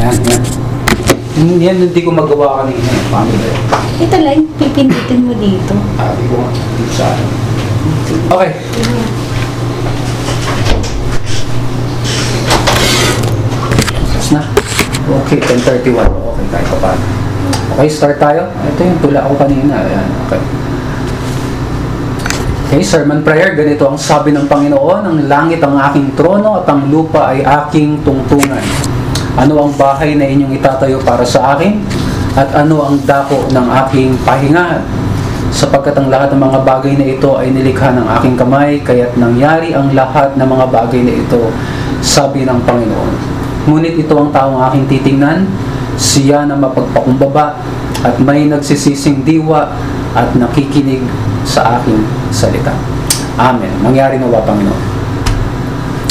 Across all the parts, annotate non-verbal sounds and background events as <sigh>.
Yan, yan. Yan, yan hindi ko magawa kanina. Paano ba yun? Ito lang, pipindutin mo dito. Sabi ko, dito sa akin. Okay. Tapos na. Okay, 10.31. Okay, tayo pa paano. Okay, start tayo. Ito yung tula ko kanina. Ayan, okay. Okay, sermon prayer. Ganito ang sabi ng Panginoon, ang langit ang aking trono at ang lupa ay aking tungtungan. Ano ang bahay na inyong itatayo para sa akin? At ano ang dako ng aking pahingahan? Sapagkat ang lahat ng mga bagay na ito ay nilikha ng aking kamay, kaya't nangyari ang lahat ng mga bagay na ito, sabi ng Panginoon. Ngunit ito ang taong aking titingnan, siya na mapagpakumbaba at may nagsisising diwa at nakikinig sa aking salita. Amen. Mangyari nawa, Panginoon.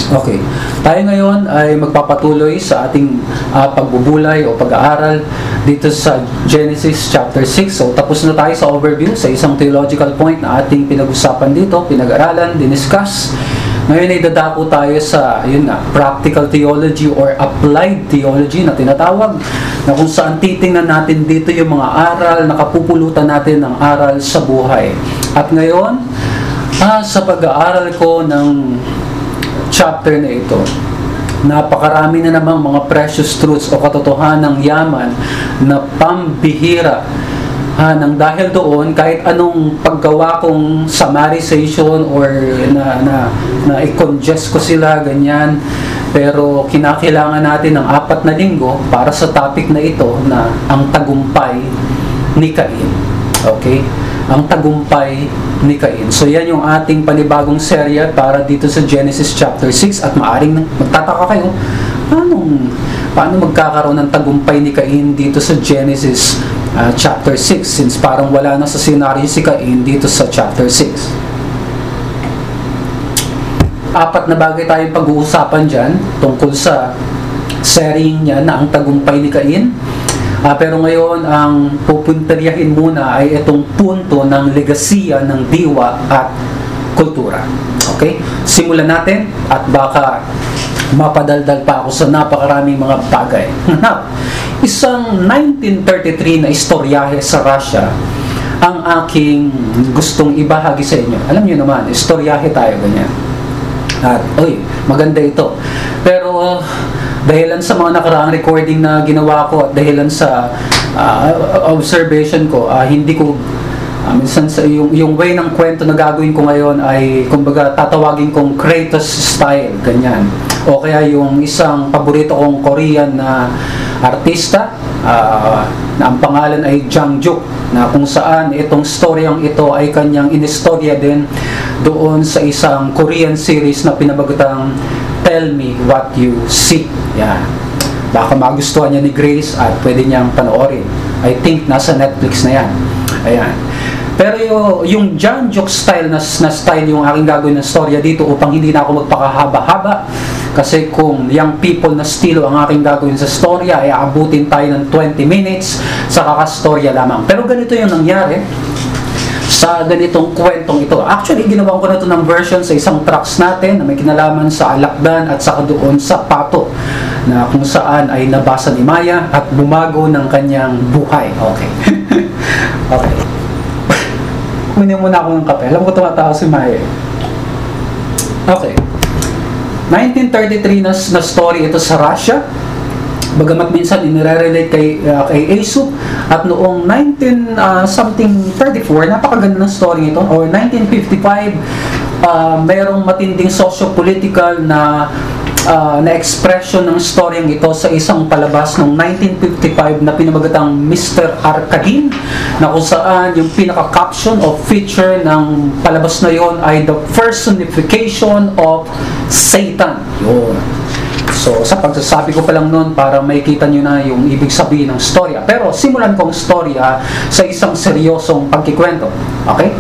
Okay. Tayo ngayon ay magpapatuloy sa ating ah, pagbubulay o pag-aaral dito sa Genesis chapter 6. So tapos na tayo sa overview sa isang theological point na ating pinag-usapan dito, pinag-aralan, diniscuss. Ngayon ay dadako tayo sa yun nga, practical theology or applied theology na tinatawag na kung saan titingnan natin dito yung mga aral, nakapupulutan natin ng aral sa buhay. At ngayon, ah, sa pag-aaral ko ng chapter na ito, napakarami na namang mga precious truths o katotohanan ng yaman na pambihira. Ha, nang dahil doon, kahit anong paggawa kong summarization or na, na, na i-congest ko sila, ganyan, pero kinakailangan natin ng apat na linggo para sa topic na ito na ang tagumpay ni Cain. Okay? Ang tagumpay ni Cain. So yan yung ating panibagong serya para dito sa Genesis chapter 6 at maaring magtataka kayo, paano, paano magkakaroon ng tagumpay ni Cain dito sa Genesis uh, chapter 6 since parang wala na sa scenario si Cain dito sa chapter 6. Apat na bagay tayong pag-uusapan dyan tungkol sa sharing niya na ang tagumpay ni Cain. Ah, pero ngayon, ang pupuntaryahin muna ay itong punto ng legasiya ng diwa at kultura. Okay? Simulan natin at baka mapadaldal pa ako sa napakaraming mga bagay. <laughs> Isang 1933 na istoryahe sa Russia ang aking gustong ibahagi sa inyo. Alam niyo naman, istoryahe tayo ganyan. At, oy, maganda ito. Pero, dahilan sa mga nakaraang recording na ginawa ko at dahilan sa uh, observation ko, uh, hindi ko uh, minsan sa yung yung way ng kwento na gagawin ko ngayon ay kumbaga tatawagin kong Kratos style ganyan. O kaya yung isang paborito kong Korean na artista uh, na ang pangalan ay Jang Juk na kung saan itong storyang ito ay kanyang inistorya din doon sa isang Korean series na pinabagatang Tell Me What You See. Yan. Baka magustuhan niya ni Grace at pwede niyang panoorin. I think nasa Netflix na yan. Ayan. Pero yung, John Joke style na, na style yung aking gagawin ng storya dito upang hindi na ako magpakahaba-haba. Kasi kung young people na estilo ang aking gagawin sa storya, ay aabutin tayo ng 20 minutes sa kakastorya lamang. Pero ganito yung nangyari sa ganitong kwentong ito. Actually, ginawa ko na ito ng version sa isang tracks natin na may kinalaman sa alakdan at saka doon sa pato na kung saan ay nabasa ni Maya at bumago ng kanyang buhay. Okay. <laughs> okay. Kunin muna ako ng kape. Alam ko tumatawa si Maya. Okay. 1933 na, na story ito sa Russia. Bagamat minsan inire-relate kay, uh, kay Aesop at noong 19 uh, something 34, napakaganda ng story ito or 1955 uh, mayroong matinding socio-political na uh, na expression ng storyang ito sa isang palabas noong 1955 na pinamagatang Mr. Arcadine na kung saan yung pinaka-caption o feature ng palabas na yon ay the personification of Satan. Yun. So, sa pagsasabi ko pa lang noon para makikita nyo na yung ibig sabihin ng storya. Pero, simulan kong storya sa isang seryosong pagkikwento. Okay?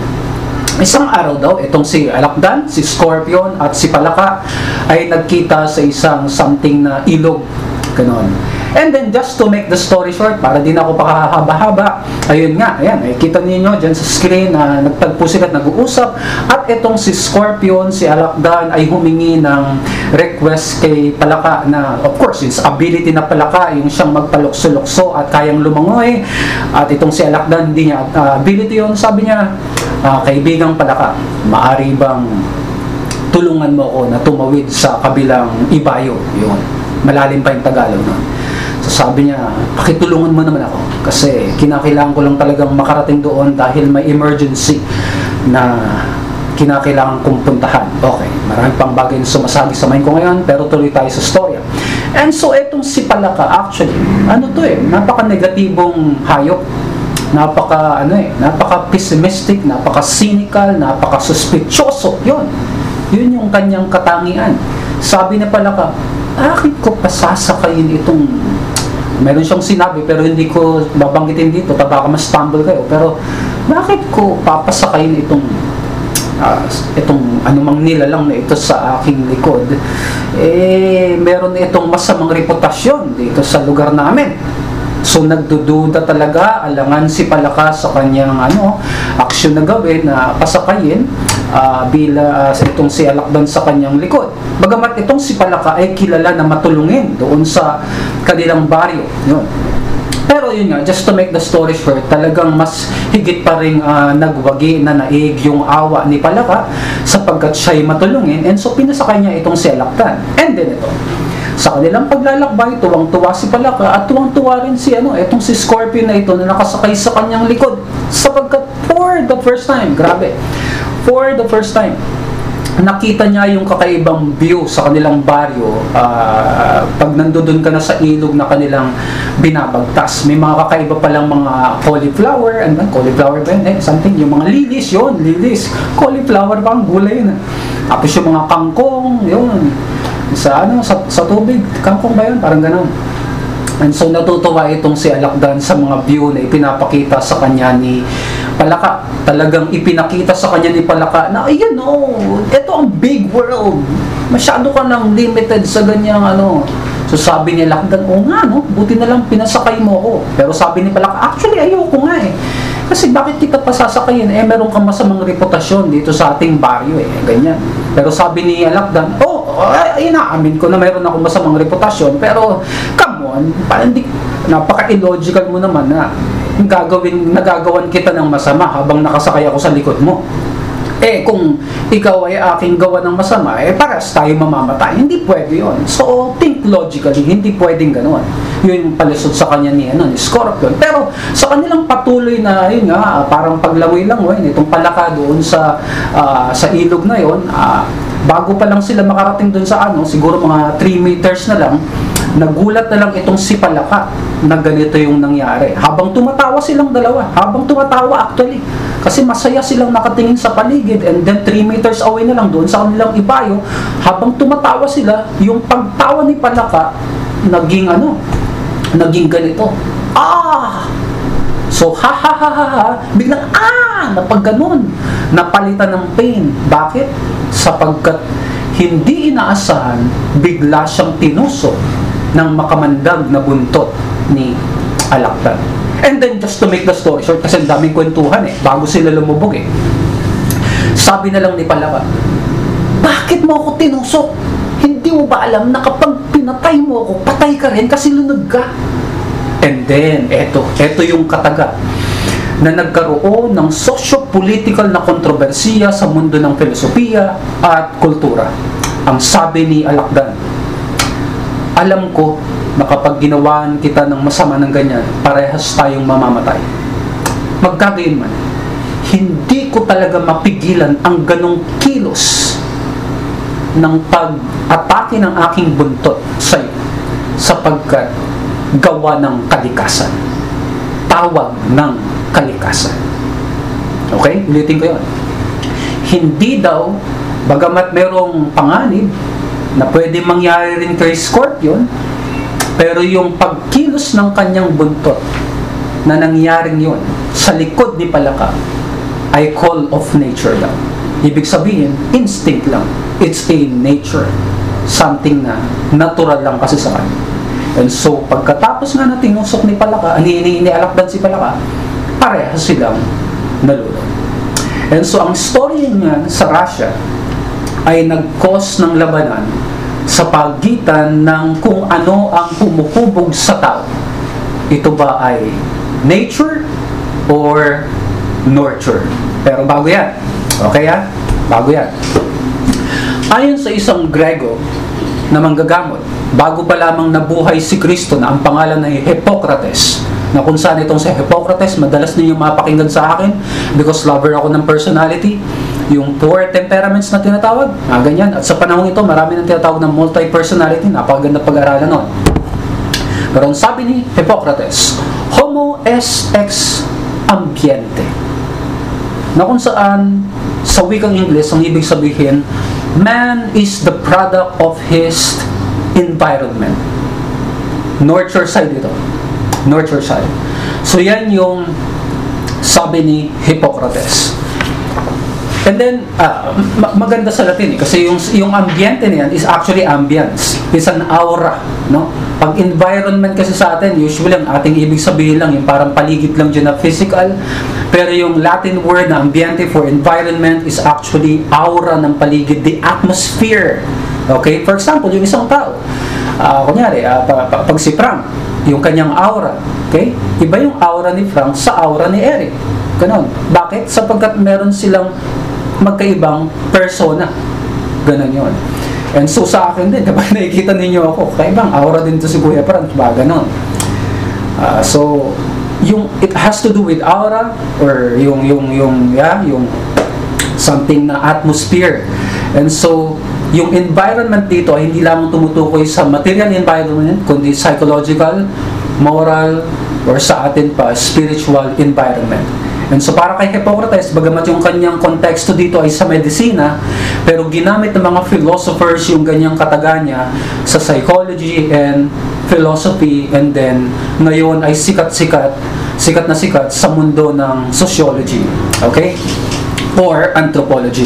Isang araw daw, itong si Alakdan, si Scorpion, at si Palaka ay nagkita sa isang something na ilog. Ganon. And then, just to make the story short, para din ako pakahaba-haba, ayun nga, ayan, ay kita ninyo dyan sa screen na nagtagpo sila at nag-uusap. At itong si Scorpion, si Alakdan, ay humingi ng request kay Palaka na, of course, yung ability na Palaka, yung siyang magpalukso-lukso at kayang lumangoy. At itong si Alakdan, hindi niya uh, ability yun. Sabi niya, uh, kaibigang Palaka, maari bang tulungan mo ako na tumawid sa kabilang ibayo. Yun. Malalim pa yung Tagalog. No? Sabi niya, pakitulungan mo naman ako kasi kinakailangan ko lang talagang makarating doon dahil may emergency na kinakailangan kong puntahan. Okay, marami pang bagay na sumasagi sa mind ko ngayon, pero tuloy tayo sa storya. And so, etong si Palaka, actually, ano to eh, napaka-negatibong hayop. Napaka, ano eh, napaka-pessimistic, napaka-cynical, napaka-suspicioso. Yun. Yun yung kanyang katangian. Sabi na Palaka, bakit ko pasasakayin itong meron siyang sinabi pero hindi ko babanggitin dito. Baka mas stumble kayo. Pero bakit ko papasakayin itong uh, itong anumang nilalang na ito sa aking likod, eh, meron itong masamang reputasyon dito sa lugar namin. So nagdududa talaga, alangan si Palaka sa kanyang ano, aksyon na gawin na pasakayin uh, bila uh, itong si Alakdan sa kanyang likod. Bagamat itong si Palaka ay kilala na matulungin doon sa kanilang baryo. Yun. Pero yun nga, just to make the story short, talagang mas higit pa rin uh, nagwagi na naig yung awa ni Palaka sapagkat siya'y matulungin and so pinasakay niya itong si Alakdan. And then ito, sa kanilang paglalakbay, tuwang-tuwa si Palaka at tuwang-tuwa rin si ano, itong si Scorpion na ito na nakasakay sa kanyang likod sapagkat for the first time, grabe, for the first time, nakita niya yung kakaibang view sa kanilang baryo uh, pag nandoon ka na sa ilog na kanilang binabagtas. May mga kakaiba palang mga cauliflower, ano cauliflower ba yun? Eh, something, yung mga lilies yun, lilies. Cauliflower pa ang gulay yun. Tapos yung mga kangkong, yun. Sa ano, sa, sa tubig, kangkong ba yun? Parang ganun. And so natutuwa itong si Alakdan sa mga view na ipinapakita sa kanya ni Palaka. Talagang ipinakita sa kanya ni Palaka na ayan oh, ito ang big world. Masyado ka nang limited sa ganyang ano. So sabi ni Alakdan, oh nga no, buti na lang pinasakay mo ako. Pero sabi ni Palaka, actually ayoko nga eh. Kasi bakit kita pasasakayin? Eh, meron kang masamang reputasyon dito sa ating baryo eh. Ganyan. Pero sabi ni Alakdan, oh, ay, inaamin ko na meron ako masamang reputasyon. Pero, come on, parang di, napaka-illogical mo naman na gagawin, nagagawan kita ng masama habang nakasakay ako sa likod mo. Eh, kung ikaw ay aking gawa ng masama, eh, paras tayo mamamatay. Hindi pwede yon. So, think logically, hindi pwedeng ganoon. Yun yung palisod sa kanya ni, ano, ni Scorpion. Pero, sa kanilang patuloy na, yun nga, parang paglangoy-langoy, itong palaka doon sa, uh, sa ilog na yon, uh, bago pa lang sila makarating doon sa ano, siguro mga 3 meters na lang, Nagulat na lang itong si Palaka na ganito yung nangyari. Habang tumatawa silang dalawa, habang tumatawa actually, kasi masaya silang nakatingin sa paligid and then 3 meters away na lang doon sa kanilang ibayo, habang tumatawa sila, yung pagtawa ni Palaka, naging ano, naging ganito. Ah! So, ha ha ha ha ha, biglang ah, napag ganun, napalitan ng pain. Bakit? Sapagkat hindi inaasahan, bigla siyang tinusok ng makamandag na buntot ni Alakdan. And then, just to make the story short, kasi daming kwentuhan eh, bago sila lumubog eh. Sabi na lang ni Palaka, bakit mo ako tinusok? Hindi mo ba alam na kapag pinatay mo ako, patay ka rin kasi lunod ka? And then, eto, eto yung kataga na nagkaroon ng socio-political na kontrobersiya sa mundo ng filosofiya at kultura. Ang sabi ni Alakdan, alam ko na kapag ginawaan kita ng masama ng ganyan, parehas tayong mamamatay. Magkagayon man, hindi ko talaga mapigilan ang ganong kilos ng pag-atake ng aking buntot sa iyo sapagkat gawa ng kalikasan. Tawag ng kalikasan. Okay? Ulitin ko yun. Hindi daw, bagamat merong panganib, na pwede mangyari rin kay Scorpion, pero yung pagkilos ng kanyang buntot na nangyaring yon sa likod ni Palaka ay call of nature lang. Ibig sabihin, instinct lang. It's a nature. Something na natural lang kasi sa kanya. And so, pagkatapos nga na tinusok ni Palaka, ni, ni, si Palaka, parehas silang nalulod. And so, ang story niyan sa Russia ay nag-cause ng labanan sa pagitan ng kung ano ang humuhubog sa tao. Ito ba ay nature or nurture? Pero bago yan. Okay yan? Bago yan. Ayon sa isang Grego na manggagamot, bago pa lamang nabuhay si Kristo na ang pangalan ay Hippocrates, na kung saan itong si Hippocrates, madalas ninyo mapakinggan sa akin because lover ako ng personality, yung four temperaments na tinatawag, ah, ganyan. At sa panahon ito, marami nang tinatawag ng multi-personality, napakaganda pag-aralan nun. Pero ang sabi ni Hippocrates, Homo es ex ambiente. Na kung saan, sa wikang English, ang ibig sabihin, man is the product of his environment. Nurture side ito. Nurture side. So yan yung sabi ni Hippocrates. And then, ma- maganda sa Latin eh, kasi yung, yung ambiente na yan is actually ambience. It's an aura, no? Pag environment kasi sa atin, usually ang ating ibig sabihin lang, yung parang paligid lang dyan na physical. Pero yung Latin word na ambiente for environment is actually aura ng paligid, the atmosphere. Okay? For example, yung isang tao, ah, kunyari, ah, pa- pa- pag si Frank, yung kanyang aura, okay? Iba yung aura ni Frank sa aura ni Eric. Ganon. Bakit? Sapagkat meron silang magkaibang persona. Ganon yun. And so sa akin din, <laughs> kapag nakikita ninyo ako, kaibang aura din to si Kuya Frank, ba ganon. Ah, so, yung it has to do with aura or yung yung yung yeah, yung something na atmosphere. And so, yung environment dito ay hindi lamang tumutukoy sa material environment, kundi psychological, moral, or sa atin pa, spiritual environment. And so para kay Hippocrates, bagamat yung kanyang konteksto dito ay sa medisina, pero ginamit ng mga philosophers yung ganyang kataganya sa psychology and philosophy and then ngayon ay sikat-sikat, sikat na sikat sa mundo ng sociology. Okay? Or anthropology.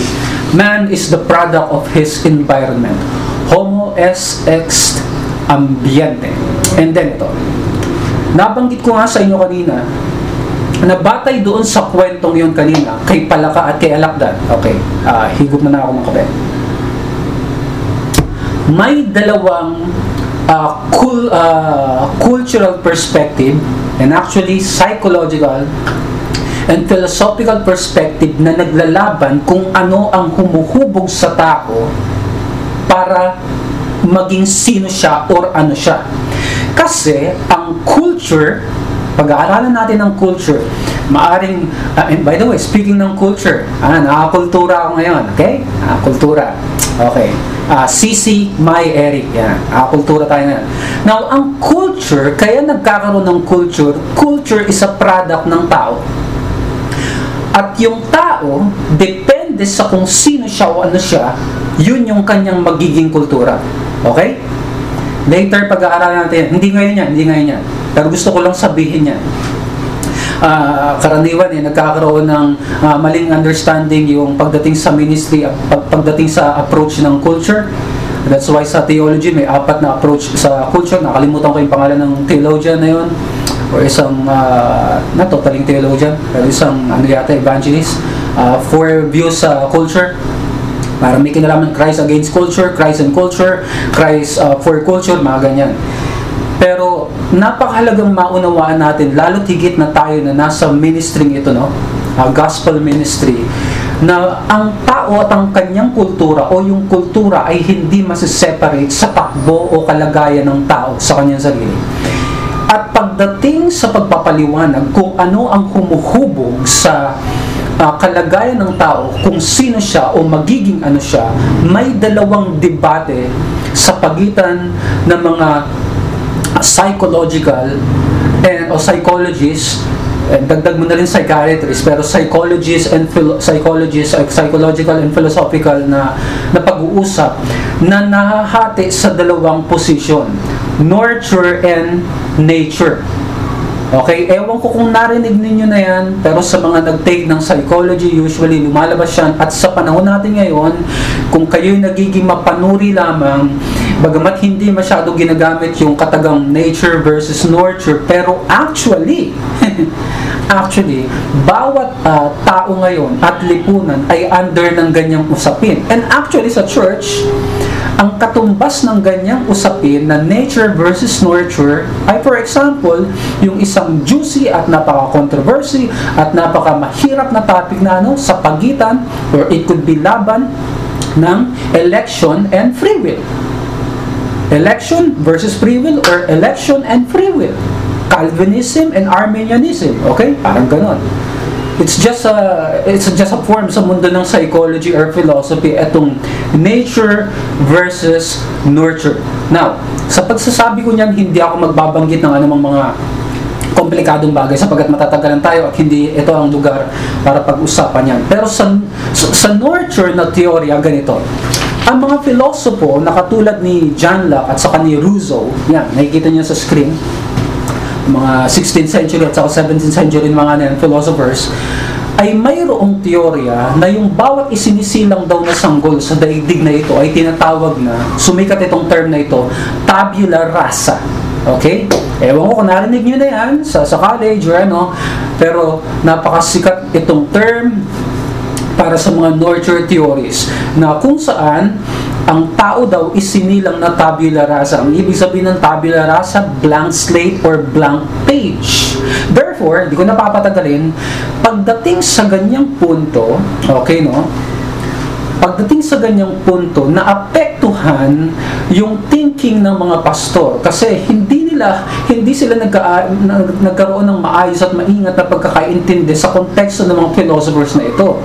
Man is the product of his environment. Homo es ex ambiente. And then ito. Nabanggit ko nga sa inyo kanina na batay doon sa kwentong yun kanina kay Palaka at kay Alakdan. Okay, ah, higop na na ako ng kape. May dalawang ah, cul- ah, cultural perspective and actually psychological and philosophical perspective na naglalaban kung ano ang humuhubog sa tao para maging sino siya or ano siya. Kasi ang culture, pag-aaralan natin ng culture, maaring, ah, and by the way, speaking ng culture, ah, nakakultura ako ngayon, okay? Ah, kultura. Okay. Ah, CC My Eric, yan. Ah, kultura tayo ngayon. Now, ang culture, kaya nagkakaroon ng culture, culture is a product ng tao. At yung tao, depende sa kung sino siya o ano siya, yun yung kanyang magiging kultura. Okay? Later, pag-aaralan natin, hindi ngayon yan, hindi ngayon yan. Pero gusto ko lang sabihin yan. Ah, karaniwan eh, nagkakaroon ng ah, maling understanding yung pagdating sa ministry, pag, pagdating sa approach ng culture. That's why sa theology may apat na approach sa culture. Nakalimutan ko yung pangalan ng theologian na yun or isang uh, not totaling theologian pero isang ano yata evangelist uh, four views sa culture para may kinalaman Christ against culture, Christ and culture, Christ uh, for culture, mga ganyan. Pero napakahalagang maunawaan natin, lalo higit na tayo na nasa ministry ito, no? Uh, gospel ministry, na ang tao at ang kanyang kultura o yung kultura ay hindi masiseparate sa takbo o kalagayan ng tao sa kanyang sarili. At pagdating sa pagpapaliwanag kung ano ang humuhubog sa uh, kalagayan ng tao, kung sino siya o magiging ano siya, may dalawang debate sa pagitan ng mga psychological and o psychologists and dagdag mo na rin psychiatrist pero psychologists and philo- psychologists uh, psychological and philosophical na na pag-uusap na nahahati sa dalawang position nurture and nature Okay, ewan ko kung narinig ninyo na yan, pero sa mga nag-take ng psychology, usually lumalabas yan. At sa panahon natin ngayon, kung kayo'y nagiging mapanuri lamang, bagamat hindi masyado ginagamit yung katagang nature versus nurture, pero actually, <laughs> actually, bawat uh, tao ngayon at lipunan ay under ng ganyang usapin. And actually sa church, ang katumbas ng ganyang usapin na nature versus nurture ay for example, yung isang juicy at napaka-controversy at napaka-mahirap na topic na ano sa pagitan or it could be laban ng election and free will. Election versus free will or election and free will. Calvinism and Arminianism. Okay? Parang ganon. It's just a it's just a form sa mundo ng psychology or philosophy etong nature versus nurture. Now, sa pagsasabi ko niyan, hindi ako magbabanggit ng anumang mga komplikadong bagay sapagkat matatagalan tayo at hindi ito ang lugar para pag-usapan yan. Pero sa, sa, sa nurture na teorya, ganito. Ang mga filosopo na katulad ni John Locke at saka ni Rousseau, yan, nakikita niyo sa screen, mga 16th century at saka 17th century mga yan, philosophers, ay mayroong teorya na yung bawat isinisilang daw na sanggol sa daigdig na ito ay tinatawag na, sumikat itong term na ito, tabula rasa. Okay? Ewan ko kung narinig nyo na yan sa, sa college or ano, pero napakasikat itong term para sa mga nurture theories na kung saan ang tao daw isinilang na tabula rasa. Ang ibig sabihin ng tabula rasa, blank slate or blank page. Therefore, di ko napapatagalin, pagdating sa ganyang punto, okay no, pagdating sa ganyang punto, naapektuhan yung thinking ng mga pastor kasi hindi nila hindi sila nagka, nagkaroon ng maayos at maingat na pagkakaintindi sa konteksto ng mga philosophers na ito.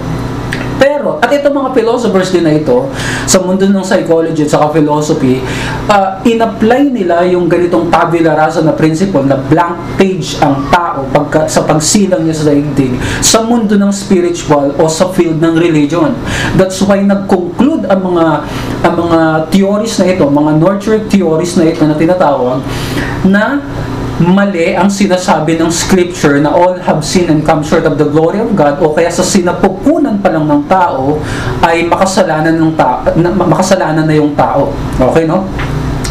Pero, at itong mga philosophers din na ito, sa mundo ng psychology at saka philosophy, uh, in-apply nila yung ganitong tabula rasa na principle na blank page ang tao pagka, sa pagsilang niya sa daigdig sa mundo ng spiritual o sa field ng religion. That's why nag-conclude ang mga ang mga theories na ito, mga nurture theories na ito na tinatawag na mali ang sinasabi ng scripture na all have sinned and come short of the glory of God o kaya sa sinapupunan pa lang ng tao ay makasalanan ng tao makasalanan na yung tao. Okay no?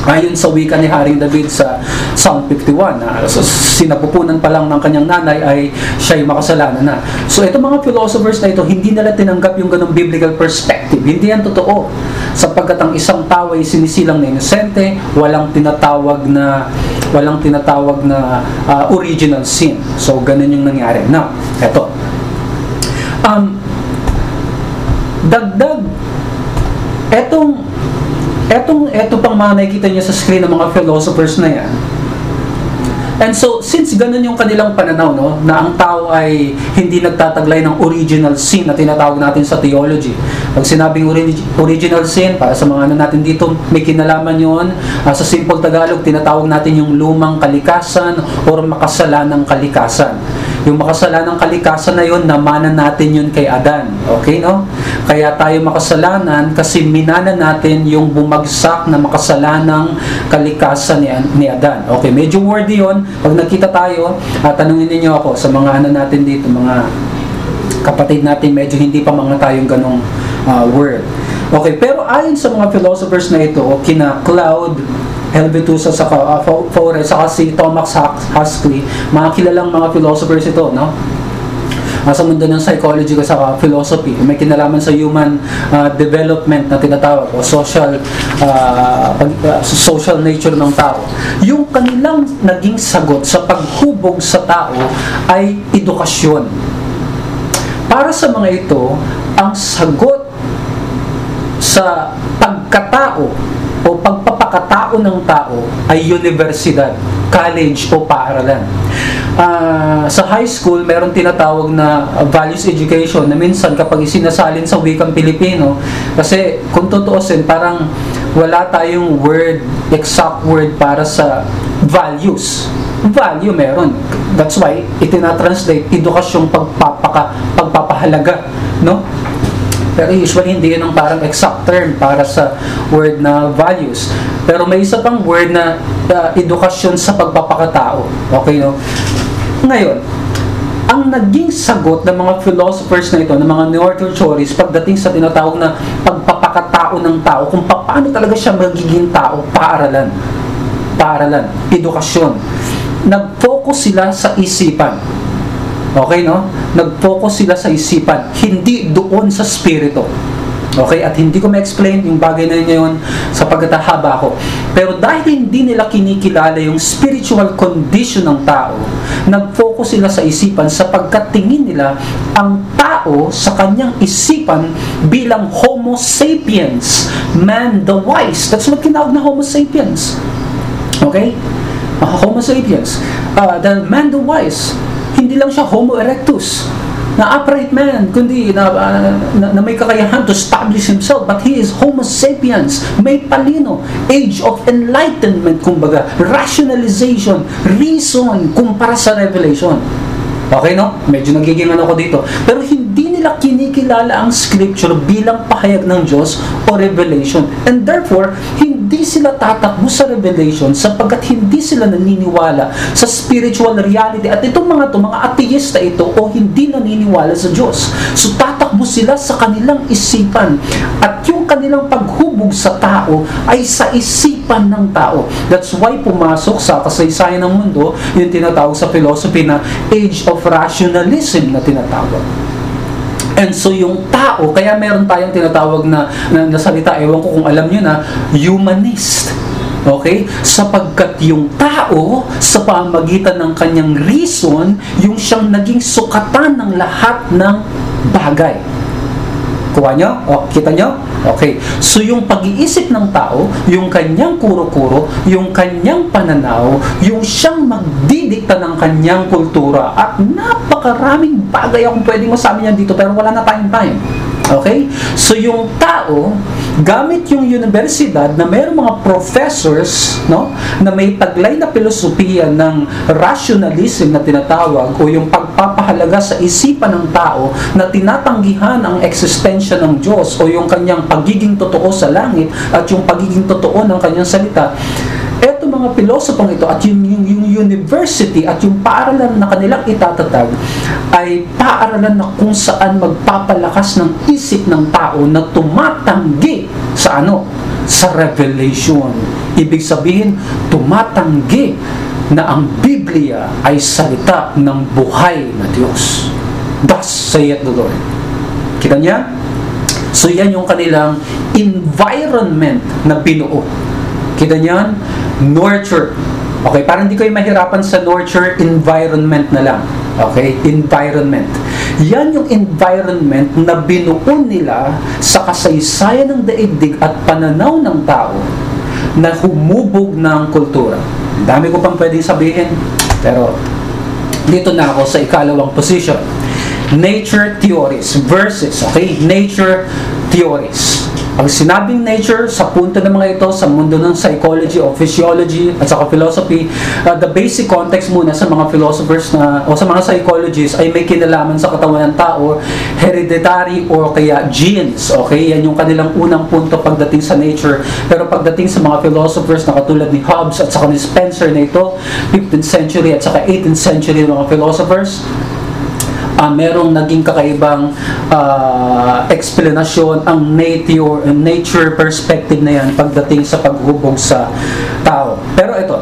Ayon sa wika ni Haring David sa Psalm 51, na sinapupunan pa lang ng kanyang nanay ay siya'y makasalanan na. So itong mga philosophers na ito, hindi nila tinanggap yung ganong biblical perspective. Hindi yan totoo. Sapagkat ang isang tao ay sinisilang na inosente, walang tinatawag na walang tinatawag na uh, original sin. So ganun yung nangyari. Now, eto. Um, dagdag etong etong, eto pang mga nakikita niyo sa screen ng mga philosophers na yan, And so, since ganun yung kanilang pananaw, no, na ang tao ay hindi nagtataglay ng original sin na tinatawag natin sa theology. Pag sinabing orig- original sin, para sa mga ano natin dito, may kinalaman yon uh, sa simple Tagalog, tinatawag natin yung lumang kalikasan or makasalanang kalikasan. Yung makasalanang kalikasan na yun, namana natin yun kay Adan. Okay, no? Kaya tayo makasalanan kasi minana natin yung bumagsak na makasalanang kalikasan ni, ni Adan. Okay, medyo wordy yun. Pag nakita tayo, uh, tanungin niyo ako sa mga ano natin dito, mga kapatid natin, medyo hindi pa mga tayong ganong uh, word. Okay, pero ayon sa mga philosophers na ito, kina Cloud, Helvetusa sa uh, Faure, saka si Thomas Huxley, mga kilalang mga philosophers ito, no? Sa mundo ng psychology at saka philosophy, may kinalaman sa human uh, development na tinatawag o social uh, pag, uh, social nature ng tao. Yung kanilang naging sagot sa paghubog sa tao ay edukasyon. Para sa mga ito, ang sagot sa pagkatao o pagpapakatao ng tao ay universidad, college o paaralan. Uh, sa high school, meron tinatawag na values education na minsan kapag isinasalin sa wikang Pilipino, kasi kung tutuusin, parang wala tayong word, exact word para sa values. Value meron. That's why itinatranslate edukasyong pagpapaka, pagpapahalaga, no? Pero usually hindi yun ang parang exact term para sa word na values. Pero may isa pang word na uh, edukasyon sa pagpapakatao. Okay, no? Ngayon, ang naging sagot ng mga philosophers na ito, ng mga neo-theories, pagdating sa tinatawag na pagpapakatao ng tao, kung paano talaga siya magiging tao, paaralan. Paaralan, edukasyon. Nag-focus sila sa isipan. Okay, no? Nag-focus sila sa isipan, hindi doon sa spirito. Okay? At hindi ko ma-explain yung bagay na yun ngayon sa pagkatahaba ko. Pero dahil hindi nila kinikilala yung spiritual condition ng tao, nag-focus sila sa isipan sapagkat tingin nila ang tao sa kanyang isipan bilang Homo sapiens, man the wise. That's what kinawag na Homo sapiens. Okay? Uh, Homo sapiens. Uh, the man the wise. Hindi lang siya Homo erectus na upright man, kundi na, uh, na, na may kakayahan to establish himself. But he is homo sapiens, may palino, age of enlightenment, kumbaga, rationalization, reason, kumpara sa revelation. Okay, no? Medyo nagiging ano ko dito. Pero hindi nila kinikilala ang scripture bilang pahayag ng Diyos o revelation. And therefore, hindi hindi sila tatakbo sa revelation sapagkat hindi sila naniniwala sa spiritual reality. At itong mga to, mga ateista ito o hindi naniniwala sa Diyos. So tatakbo sila sa kanilang isipan. At yung kanilang paghubog sa tao ay sa isipan ng tao. That's why pumasok sa kasaysayan ng mundo yung tinatawag sa philosophy na age of rationalism na tinatawag. And so yung tao, kaya meron tayong tinatawag na, na, na salita, ewan ko kung alam nyo na, humanist. Okay? Sapagkat yung tao, sa pamagitan ng kanyang reason, yung siyang naging sukatan ng lahat ng bagay. Kuha nyo? O, kita nyo? Okay. So yung pag-iisip ng tao, yung kanyang kuro-kuro, yung kanyang pananaw, yung siyang magdidikta ng kanyang kultura at napakaraming bagay akong pwedeng masabi niyan dito pero wala na tayong time. Okay? So yung tao, gamit yung universidad na mayroong mga professors no, na may taglay na filosofiya ng rationalism na tinatawag o yung pagpapahalaga sa isipan ng tao na tinatanggihan ang eksistensya ng Diyos o yung kanyang pagiging totoo sa langit at yung pagiging totoo ng kanyang salita eto mga pilosopong ito at yung, yung, university at yung paaralan na kanilang itatatag ay paaralan na kung saan magpapalakas ng isip ng tao na tumatanggi sa ano? Sa revelation. Ibig sabihin, tumatanggi na ang Biblia ay salita ng buhay na Diyos. Thus saith the Lord. Kita niya? So yan yung kanilang environment na binuo. Kita niyan? Nurture. Okay, para hindi kayo mahirapan sa nurture, environment na lang. Okay? Environment. Yan yung environment na binuo nila sa kasaysayan ng daigdig at pananaw ng tao na humubog ng kultura. Dami ko pang pwedeng sabihin, pero dito na ako sa ikalawang position. Nature theories versus, okay? Nature theories. Pag sinabing nature, sa punto ng mga ito, sa mundo ng psychology o physiology at saka philosophy, uh, the basic context muna sa mga philosophers na, o sa mga psychologists ay may kinalaman sa katawan ng tao, hereditary or kaya genes. Okay? Yan yung kanilang unang punto pagdating sa nature. Pero pagdating sa mga philosophers na katulad ni Hobbes at saka ni Spencer na ito, 15th century at saka 18th century mga philosophers, uh, merong naging kakaibang uh, explanation ang nature, nature perspective na yan pagdating sa paghubog sa tao. Pero ito,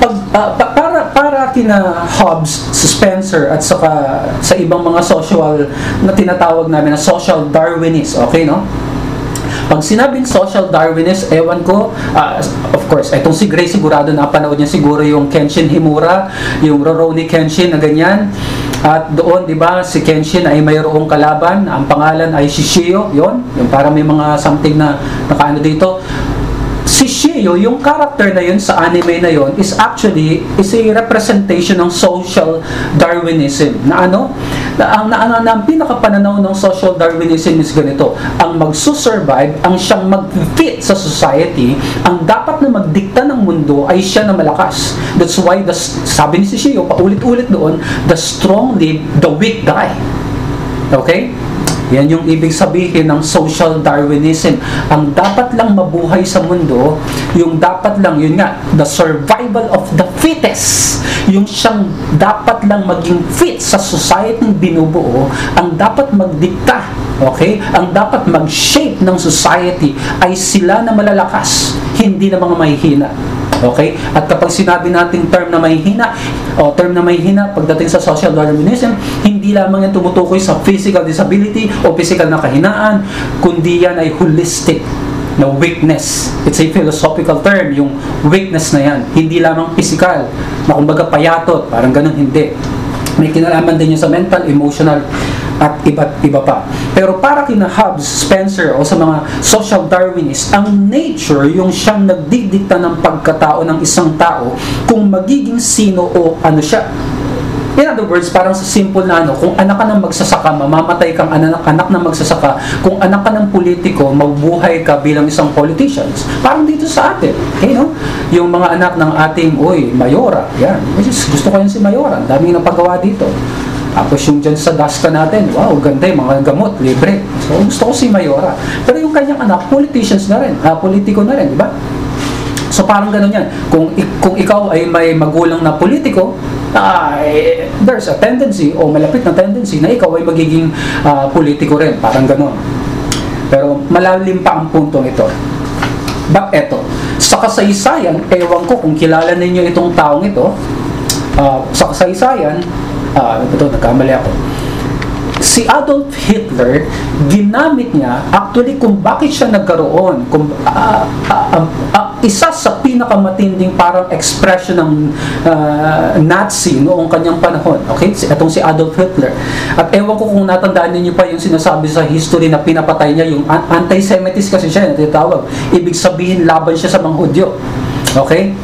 pag, uh, para para kina Hobbes, Spencer at saka sa ibang mga social na tinatawag namin na social Darwinist, okay no? Pag sinabing social Darwinist, ewan ko, uh, of course, itong si Gray sigurado na napanood niya siguro yung Kenshin Himura, yung Rurouni Kenshin na ganyan. At doon, di ba, si Kenshin ay mayroong kalaban, ang pangalan ay Shishio, yon yung para may mga something na nakaano dito si Shio, yung character na yun sa anime na yun is actually is a representation ng social Darwinism. Na ano? Na ang na, na, pinakapananaw ng social Darwinism is ganito. Ang magsusurvive, ang siyang mag-fit sa society, ang dapat na magdikta ng mundo ay siya na malakas. That's why the, sabi ni si Shio, paulit-ulit doon, the strong live, the weak die. Okay? Yan yung ibig sabihin ng social Darwinism. Ang dapat lang mabuhay sa mundo, yung dapat lang, yun nga, the survival of the fittest. Yung siyang dapat lang maging fit sa society ng binubuo, ang dapat magdikta, okay? Ang dapat mag-shape ng society ay sila na malalakas, hindi na mga mahihina. Okay? At kapag sinabi nating term na mahihina, o term na mahihina pagdating sa social Darwinism, hindi lamang yan tumutukoy sa physical disability o physical na kahinaan, kundi yan ay holistic na weakness. It's a philosophical term, yung weakness na yan. Hindi lamang physical, na kumbaga payatot, parang ganun, hindi. May kinalaman din yun sa mental, emotional, at iba't iba pa. Pero para kina Hobbes, Spencer o sa mga social Darwinist, ang nature yung siyang nagdidikta ng pagkatao ng isang tao kung magiging sino o ano siya. In other words, parang sa simple na ano, kung anak ka ng magsasaka, mamamatay kang anak, anak ng magsasaka, kung anak ka ng politiko, magbuhay ka bilang isang politicians. Parang dito sa atin, okay, no? Yung mga anak ng ating, oy, Mayora, yan. Which gusto ko yan si Mayora, ang daming napagawa dito. Tapos yung dyan sa Daska natin, wow, ganda yung mga gamot, libre. So, gusto ko si Mayora. Pero yung kanyang anak, politicians na rin, uh, politiko na rin, di ba? So parang ganun yan. Kung, kung ikaw ay may magulang na politiko, uh, there's a tendency o malapit na tendency na ikaw ay magiging uh, politiko rin. Parang ganun. Pero malalim pa ang puntong ito. Bak eto, sa kasaysayan, ewan ko kung kilala ninyo itong taong ito, uh, sa kasaysayan, uh, ito, nagkamali ako si Adolf Hitler, ginamit niya, actually kung bakit siya nagkaroon, kung, uh, uh, uh, uh, isa sa pinakamatinding parang expression ng uh, Nazi noong kanyang panahon. Okay? Itong si Adolf Hitler. At ewan ko kung natandaan niyo pa yung sinasabi sa history na pinapatay niya, yung anti-Semitist kasi siya, natitawag. Ibig sabihin, laban siya sa mga Hudyo. Okay?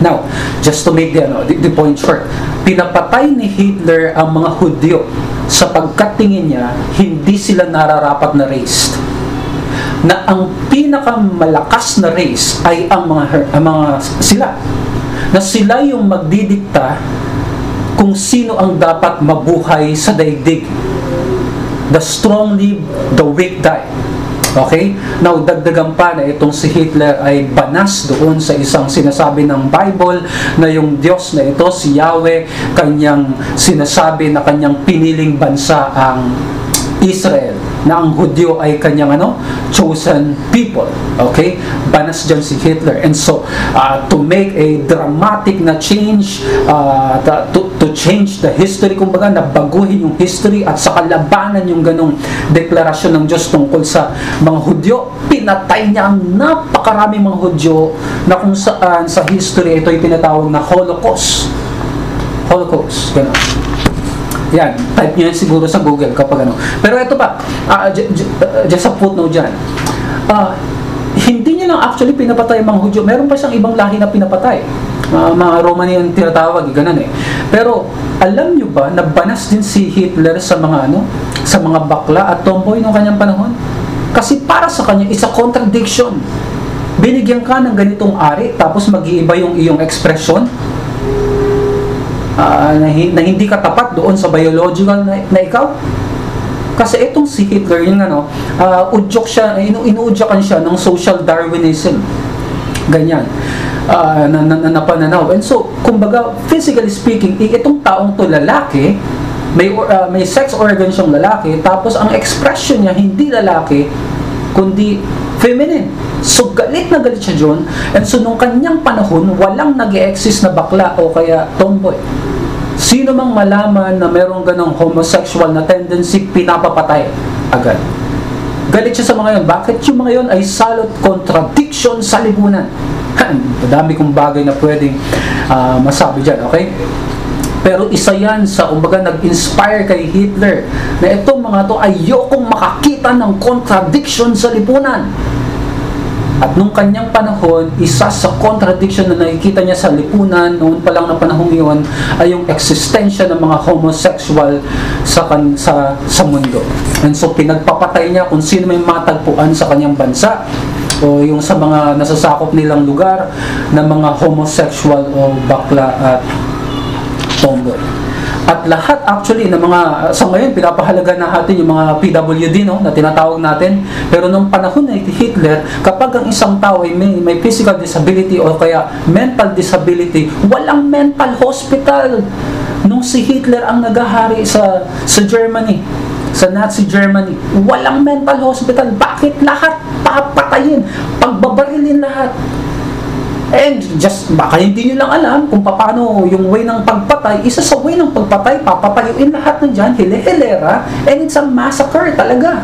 Now, just to make the, ano, the, the point short, pinapatay ni Hitler ang mga Hudyo sapagkat tingin niya hindi sila nararapat na race. Na ang pinakamalakas na race ay ang mga ang mga sila. Na sila yung magdidikta kung sino ang dapat mabuhay sa daigdig. The strong live the weak die Okay? Now, dagdagan pa na itong si Hitler ay banas doon sa isang sinasabi ng Bible na yung Diyos na ito, si Yahweh, kanyang sinasabi na kanyang piniling bansa ang Israel na ang Hudyo ay kanyang ano chosen people okay? Banas dyan si Hitler. And so uh, to make a dramatic na change uh, to, to change the history kumbaga na baguhin yung history at sa kalabanan yung ganong deklarasyon ng Diyos tungkol sa mga Hudyo pinatay niya ang napakaraming mga Hudyo na kung saan sa history ito ay tinatawag na Holocaust. Holocaust ganun yan, type nyo yan siguro sa Google kapag ano. Pero ito pa, uh, just a footnote dyan. Uh, hindi niya lang actually pinapatay ang mga Hudyo. Meron pa siyang ibang lahi na pinapatay. Uh, mga Romani yung tinatawag, ganun eh. Pero alam nyo ba na banas din si Hitler sa mga ano, sa mga bakla at tomboy noong kanyang panahon? Kasi para sa kanya, is a contradiction. Binigyan ka ng ganitong ari, tapos mag-iiba yung iyong ekspresyon, uh, na, na hindi ka tapat doon sa biological na, na ikaw? Kasi itong si Hitler, yung ano, uh, udyok siya, inu inuudyakan siya ng social Darwinism. Ganyan. Uh, na, na, na, napananaw. And so, kumbaga, physically speaking, itong taong to lalaki, may, uh, may sex organ siyang lalaki, tapos ang expression niya hindi lalaki, kundi feminine. So, galit na galit siya dyan. And so, nung kanyang panahon, walang nag exist na bakla o kaya tomboy. Sino mang malaman na merong ganong homosexual na tendency, pinapapatay agad. Galit siya sa mga yon. Bakit yung mga yon ay salot contradiction sa lipunan? Madami kong bagay na pwedeng uh, masabi dyan, okay? Pero isa yan sa, umbaga, nag-inspire kay Hitler na itong mga to ayokong makakita ng contradiction sa lipunan. At nung kanyang panahon, isa sa contradiction na nakikita niya sa lipunan noon pa lang na panahong iyon ay yung existensya ng mga homosexual sa, kan, sa, sa mundo. And so pinagpapatay niya kung sino may matagpuan sa kanyang bansa o yung sa mga nasasakop nilang lugar ng mga homosexual o bakla at. At lahat actually ng mga, sa ngayon, pinapahalaga natin yung mga PWD no, na tinatawag natin. Pero nung panahon ni Hitler, kapag ang isang tao ay may, may physical disability o kaya mental disability, walang mental hospital. Nung si Hitler ang nagahari sa, sa Germany, sa Nazi Germany, walang mental hospital. Bakit lahat papatayin? Pagbabarilin lahat. And just, baka hindi nyo lang alam kung paano yung way ng pagpatay, isa sa way ng pagpatay, papatayuin lahat ng dyan, hile-hilera, and it's a massacre talaga.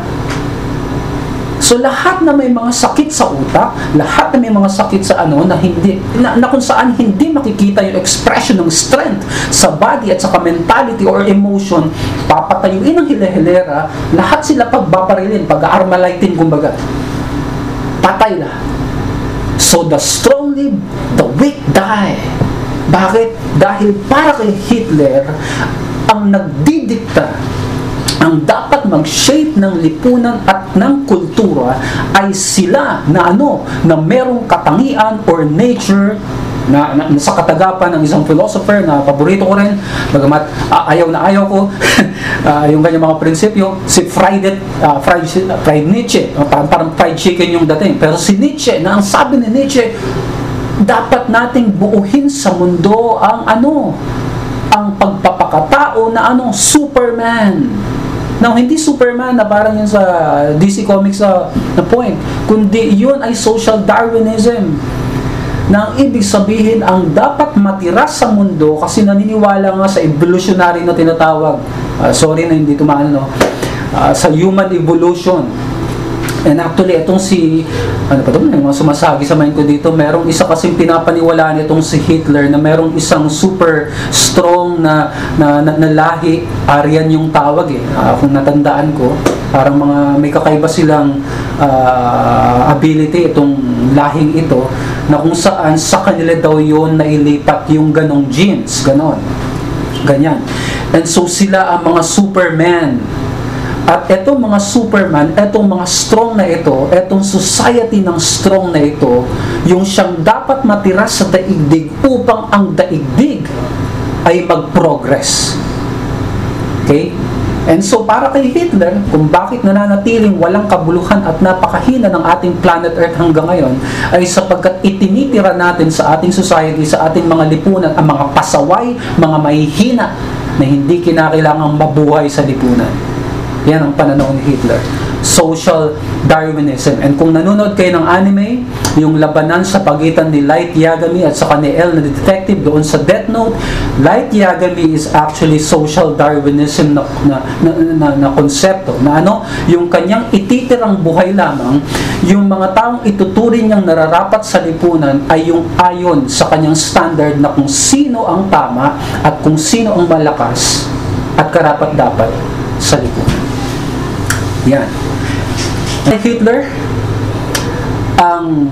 So lahat na may mga sakit sa utak, lahat na may mga sakit sa ano na hindi na, na kung saan hindi makikita yung expression ng strength sa body at saka mentality or emotion, papatayuin ng hile-hilera, lahat sila pagbabarilin, pag-aarmalightin kumbaga. Patay lahat. So the strong live, the weak die. Bakit? Dahil para kay Hitler, ang nagdidikta ang dapat mag-shape ng lipunan at ng kultura ay sila na ano, na merong katangian or nature na, na, na sa katagapan ng isang philosopher na paborito ko rin, bagamat uh, ayaw na ayaw ko, uh, <laughs> yung kanyang mga prinsipyo, si Fried, uh, Fried, Fried Nietzsche, uh, parang, parang fried chicken yung dating. Pero si Nietzsche, na ang sabi ni Nietzsche, dapat nating buuhin sa mundo ang ano, ang pagpapakatao na ano, Superman. Now, hindi Superman na parang yun sa DC Comics uh, na point, kundi yun ay social Darwinism. Na ang ibig sabihin ang dapat matira sa mundo kasi naniniwala nga sa evolutionary na tinatawag. Uh, sorry na hindi tumaan no? Uh, sa human evolution And actually, itong si, ano pa may mga sumasagi sa mind ko dito, merong isa kasing pinapaniwalaan itong si Hitler na merong isang super strong na, na, na, na lahi, Aryan yung tawag eh, uh, kung natandaan ko, parang mga may kakaiba silang uh, ability itong lahing ito, na kung saan sa kanila daw yon nailipat yung ganong genes, ganon. Ganyan. And so sila ang mga superman at etong mga Superman, etong mga strong na ito, etong society ng strong na ito, yung siyang dapat matira sa daigdig upang ang daigdig ay mag-progress. Okay? And so para kay Hitler, kung bakit nananatiling walang kabuluhan at napakahina ng ating planet Earth hanggang ngayon, ay sapagkat itinitira natin sa ating society, sa ating mga lipunan, ang mga pasaway, mga mahihina na hindi kinakailangang mabuhay sa lipunan. Yan ang pananaw ni Hitler. Social Darwinism. And kung nanonood kayo ng anime, yung labanan sa pagitan ni Light Yagami at saka ni L na detective doon sa Death Note, Light Yagami is actually social Darwinism na, na, na, na, na konsepto na ano, yung kanyang ititirang buhay lamang, yung mga taong ituturing niyang nararapat sa lipunan ay yung ayon sa kanyang standard na kung sino ang tama at kung sino ang malakas at karapat dapat sa lipunan. Yan. Kay Hitler, ang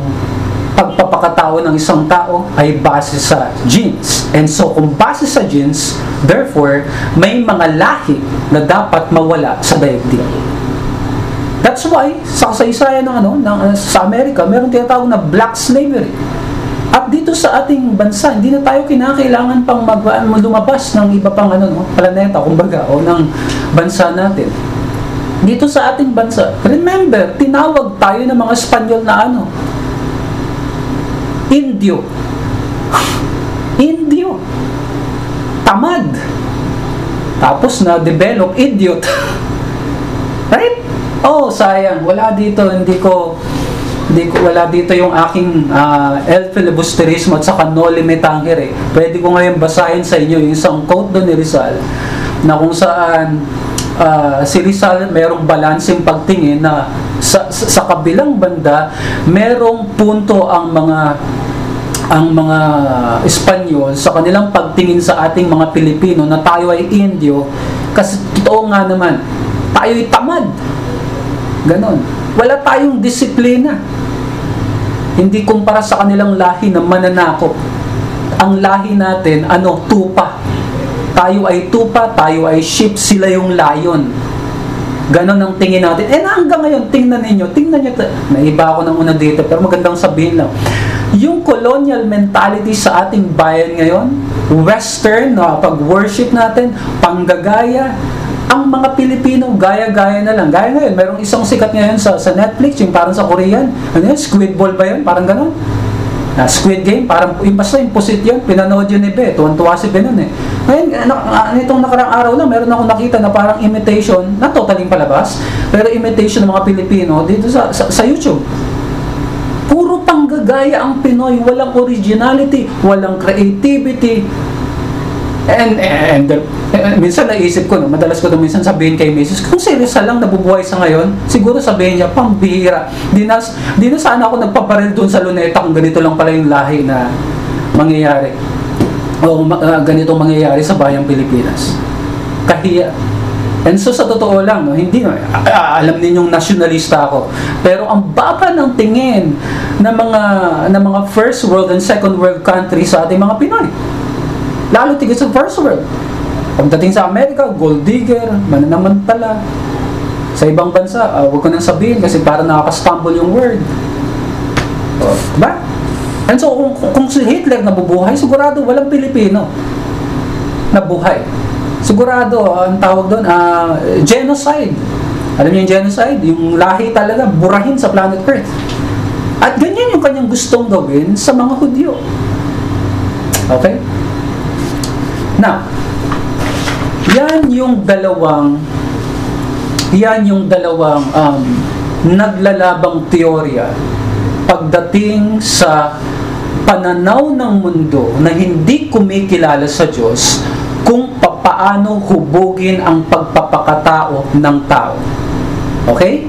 pagpapakatao ng isang tao ay base sa genes. And so, kung base sa genes, therefore, may mga lahi na dapat mawala sa daigdig. That's why, sa kasaysayan ng, ano, ng, uh, sa Amerika, meron tinatawag na black slavery. At dito sa ating bansa, hindi na tayo kinakailangan pang mag, lumabas ng iba pang ano, no, planeta, kumbaga, o ng bansa natin dito sa ating bansa, remember, tinawag tayo ng mga Espanyol na ano? Indio. Indio. Tamad. Tapos na develop idiot. <laughs> right? Oh, sayang. Wala dito. Hindi ko hindi ko wala dito yung aking uh, el filibusterismo at saka no limitangere. Pwede ko ngayon basahin sa inyo yung isang quote doon ni Rizal na kung saan uh, si Rizal merong balanseng pagtingin na sa, sa, kabilang banda merong punto ang mga ang mga Espanyol sa kanilang pagtingin sa ating mga Pilipino na tayo ay Indio. Kasi totoo nga naman tayo ay tamad. Ganon. Wala tayong disiplina. Hindi kumpara sa kanilang lahi na mananakop. Ang lahi natin ano tupa tayo ay tupa, tayo ay sheep, sila yung lion. Ganon ang tingin natin. Eh hanggang ngayon, tingnan ninyo, tingnan nyo. Naiba ako ng una dito, pero magandang sabihin lang. yung colonial mentality sa ating bayan ngayon, western na pag-worship natin, panggagaya, ang mga Pilipino, gaya-gaya na lang. Gaya ngayon, merong isang sikat ngayon sa, sa Netflix, yung parang sa Korean. Ano yun? Squid Ball ba yun? Parang ganun. Na Squid Game, parang yung basta imposit yun, pinanood yun ni Be, tuwan-tuwa si Be nun eh. Ngayon, na, uh, nitong nakarang araw lang, meron akong nakita na parang imitation, na totaling palabas, pero imitation ng mga Pilipino dito sa, sa, sa YouTube. Puro panggagaya ang Pinoy, walang originality, walang creativity, And, and, and <laughs> minsan naisip ko, no, madalas ko minsan sabihin kay Mrs. Kung seryosa lang nabubuhay sa ngayon, siguro sabihin niya, pambihira. Di na, di na sana ako nagpaparel doon sa luneta kung ganito lang pala yung lahi na mangyayari. O uh, ganito mangyayari sa bayang Pilipinas. Kahiya. And so sa totoo lang, no, hindi no, uh, alam ninyong nationalista ako. Pero ang baba ng tingin ng mga ng mga first world and second world countries sa ating mga Pinoy. Lalo tigil sa first world. Pagdating sa Amerika, gold digger, mananamantala. Sa ibang bansa, uh, huwag ko nang sabihin kasi para nakaka-stumble yung word. Oh, diba? And so, kung, kung si Hitler nabubuhay, sigurado walang Pilipino nabuhay. Sigurado, ang tawag doon, uh, genocide. Alam niyo yung genocide? Yung lahi talaga, burahin sa planet Earth. At ganyan yung kanyang gustong gawin sa mga Hudyo. Okay? Now, yan yung dalawang yan yung dalawang um, naglalabang teorya pagdating sa pananaw ng mundo na hindi kumikilala sa Diyos kung papaano hubugin ang pagpapakatao ng tao. Okay?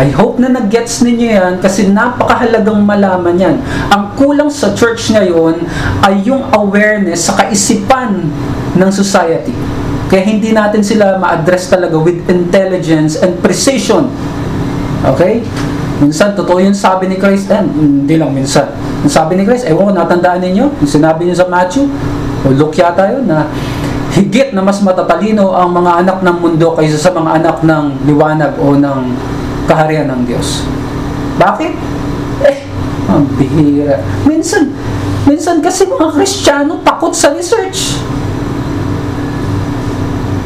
I hope na nag-gets ninyo yan kasi napakahalagang malaman yan. Ang kulang sa church ngayon ay yung awareness sa kaisipan ng society. Kaya hindi natin sila ma-address talaga with intelligence and precision. Okay? Minsan, totoo yung sabi ni Christ, eh, hindi lang minsan. Yung sabi ni Christ, ewan ko, natandaan ninyo, yung sinabi niyo sa Matthew, o Luke yata yun, na higit na mas matatalino ang mga anak ng mundo kaysa sa mga anak ng liwanag o ng kaharian ng Diyos. Bakit? Eh, ang bihira. Minsan, minsan kasi mga Kristiyano takot sa research.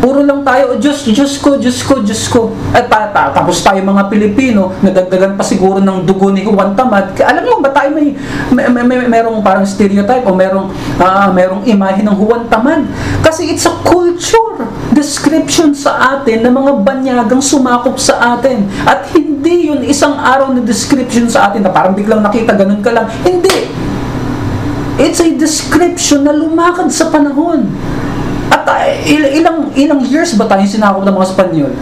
Puro lang tayo, oh, Diyos, Diyos ko, Diyos ko, Diyos ko. At ta, ta, tapos tayo mga Pilipino, nadagdagan pa siguro ng dugo ni Juan Tamad. Alam mo ba tayo may, may, may, may merong parang stereotype o merong, uh, merong imahe ng Juan Tamad? Kasi it's a culture description sa atin ng mga banyagang sumakop sa atin. At hindi yun isang araw na description sa atin na parang biglang nakita, ganun ka lang. Hindi. It's a description na lumakad sa panahon. At uh, ilang ilang years ba tayong sinakop ng mga Espanyol?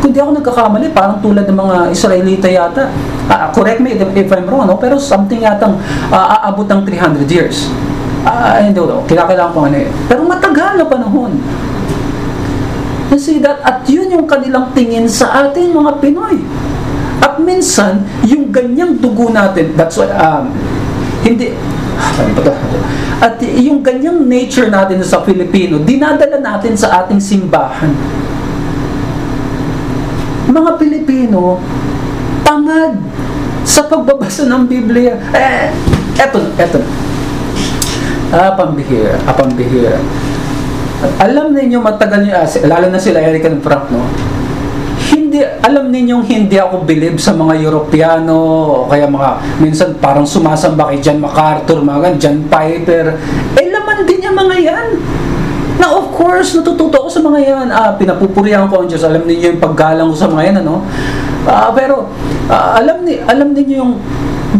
Kung di ako nagkakamali, parang tulad ng mga Israelita yata. Uh, correct me if, if I'm wrong, no? pero something yatang uh, aabot ng 300 years. Uh, hindi ko, kinakailangan ko ano eh. Pero matagal na panahon. You see that? At yun yung kanilang tingin sa atin mga Pinoy. At minsan, yung ganyang dugo natin, that's why, um, hindi, <laughs> at yung ganyang nature natin sa Filipino, dinadala natin sa ating simbahan. Mga Pilipino, tamad sa pagbabasa ng Biblia. Eh, eto, eto. Ah, pambihira, ah, pambihira. Alam ninyo matagal niyo, ah, lalo na sila Eric and Frank, no? Hindi, alam ninyong hindi ako believe sa mga Europeano o kaya mga, minsan parang sumasamba kay John MacArthur, mga John Piper. Eh, laman din yung mga yan. Na of course, natututo ako sa mga yan. Ah, pinapupurihan ko ang Diyos. Alam niyo yung paggalang ko sa mga yan, ano? Ah, pero, ah, alam ni alam niyo yung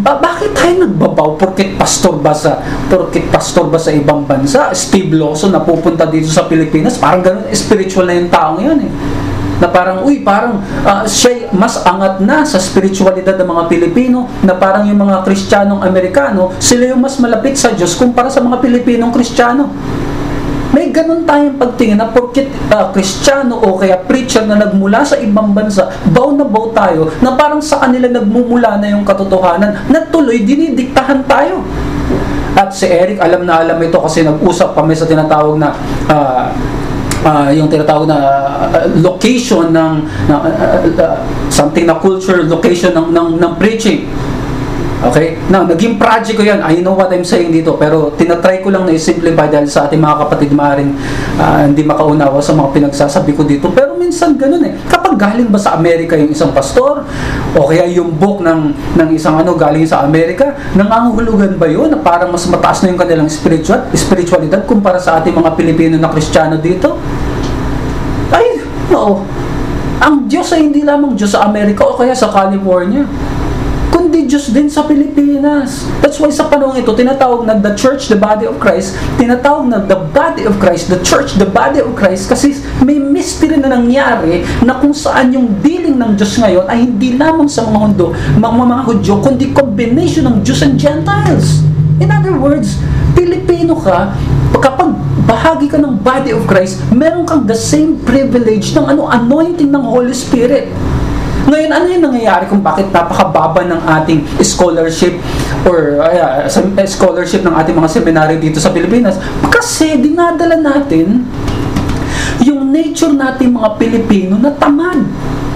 ba, bakit tayo nagbabaw porkit pastor ba sa porkit pastor ba sa ibang bansa Steve Lawson na pupunta dito sa Pilipinas parang ganun spiritual na yung taong yan eh na parang, uy, parang uh, siya mas angat na sa spiritualidad ng mga Pilipino, na parang yung mga Kristiyanong Amerikano, sila yung mas malapit sa Diyos kumpara sa mga Pilipinong Kristiyano. May ganun tayong pagtingin na porkit uh, Kristiyano o kaya preacher na nagmula sa ibang bansa, baw na baw tayo, na parang sa kanila nagmumula na yung katotohanan, na tuloy dinidiktahan tayo. At si Eric, alam na alam ito kasi nag-usap kami sa tinatawag na uh, uh, yung tinatawag na uh, location ng uh, uh, uh, something na culture location ng ng, ng preaching Okay? Now, naging project ko yan. I know what I'm saying dito. Pero tinatry ko lang na i-simplify dahil sa ating mga kapatid maaaring ah, hindi makaunawa sa mga pinagsasabi ko dito. Pero minsan ganun eh. Kapag galing ba sa Amerika yung isang pastor, o kaya yung book ng, ng isang ano galing sa Amerika, nangangahulugan ba yun na parang mas mataas na yung kanilang spiritual, spiritualidad kumpara sa ating mga Pilipino na Kristiyano dito? Ay, no. Ang Diyos ay hindi lamang Diyos sa Amerika o kaya sa California kundi Diyos din sa Pilipinas. That's why sa panahon ito, tinatawag na the church, the body of Christ, tinatawag na the body of Christ, the church, the body of Christ, kasi may mystery na nangyari na kung saan yung dealing ng Diyos ngayon ay hindi lamang sa mga Hundo, mga, mga Hudyo, kundi combination ng Jews and Gentiles. In other words, Pilipino ka, kapag bahagi ka ng body of Christ, meron kang the same privilege ng ano anointing ng Holy Spirit. Ngayon, ano yung nangyayari kung bakit napakababa ng ating scholarship or uh, scholarship ng ating mga seminary dito sa Pilipinas? Kasi dinadala natin yung nature natin mga Pilipino na tamad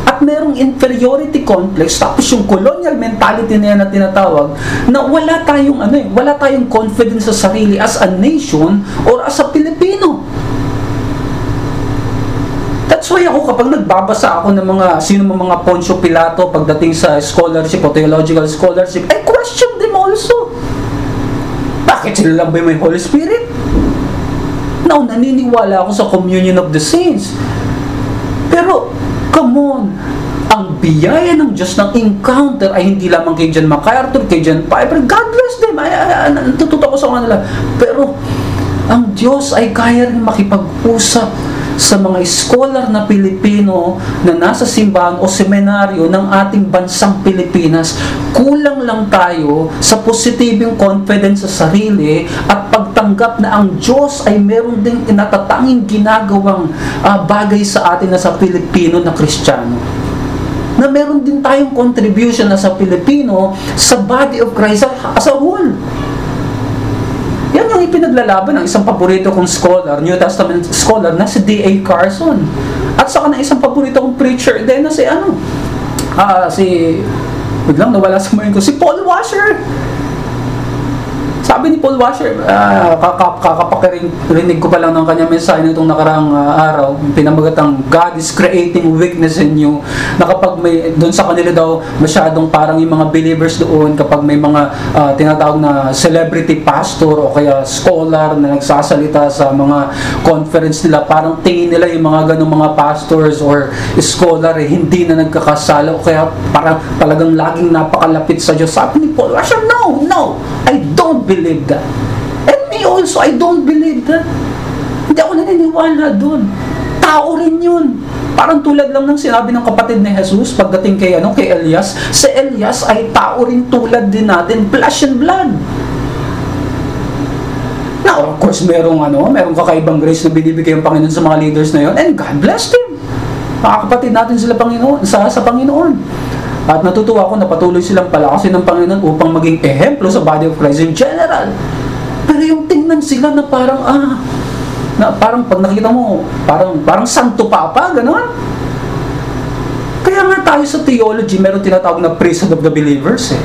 at merong inferiority complex tapos yung colonial mentality na yan na tinatawag na wala tayong ano eh, wala tayong confidence sa sarili as a nation or as a Pilipino. That's why ako kapag nagbabasa ako ng mga sino mga mga Poncio Pilato pagdating sa scholarship o theological scholarship, I question them also. Bakit sila lang ba may Holy Spirit? Now, naniniwala ako sa communion of the saints. Pero, come on, ang biyaya ng Diyos ng encounter ay hindi lamang kay John MacArthur, kay John Piper. God bless them. Ay, natututo ko sa kanila. Pero, ang Diyos ay kaya rin makipag-usap sa mga scholar na Pilipino na nasa simbahan o seminaryo ng ating bansang Pilipinas, kulang lang tayo sa positibong confidence sa sarili at pagtanggap na ang Diyos ay meron ding inatatanging ginagawang uh, bagay sa atin na sa Pilipino na Kristiyano na meron din tayong contribution na sa Pilipino sa body of Christ as a whole. Ipinaglalaban ng isang paborito kong scholar, New Testament scholar, na si D.A. Carson. At saka na isang paborito kong preacher din na si ano, ah, si, biglang nawala sa mind ko, si Paul Washer. Sabi ni Paul Washer, uh, kakapakirinig ko pa lang ng kanyang mensahe nitong nakaraang uh, araw, pinamagatang God is creating weakness in you, na kapag may, doon sa kanila daw, masyadong parang yung mga believers doon, kapag may mga uh, tinatawag na celebrity pastor o kaya scholar na nagsasalita sa mga conference nila, parang tingin nila yung mga ganong mga pastors or scholar eh, hindi na nagkakasala o kaya parang talagang laging napakalapit sa Diyos. Sabi ni Paul Washer, no, no, I don't believe that. And me also, I don't believe that. Hindi ako naniniwala doon. Tao rin yun. Parang tulad lang ng sinabi ng kapatid ni Jesus pagdating kay ano kay Elias, si Elias ay tao rin tulad din natin, flesh and blood. Now, of course, merong ano, merong kakaibang grace na binibigay ng Panginoon sa mga leaders na yon, and God bless them. Mga kapatid natin sila Panginoon, sa, sa Panginoon. At natutuwa ako na patuloy silang palakasin ng Panginoon upang maging ehemplo sa body of Christ in general. Pero yung tingnan sila na parang, ah, na parang pag nakita mo, parang, parang santo papa, gano'n. Kaya nga tayo sa theology, meron tinatawag na priesthood of the believers eh.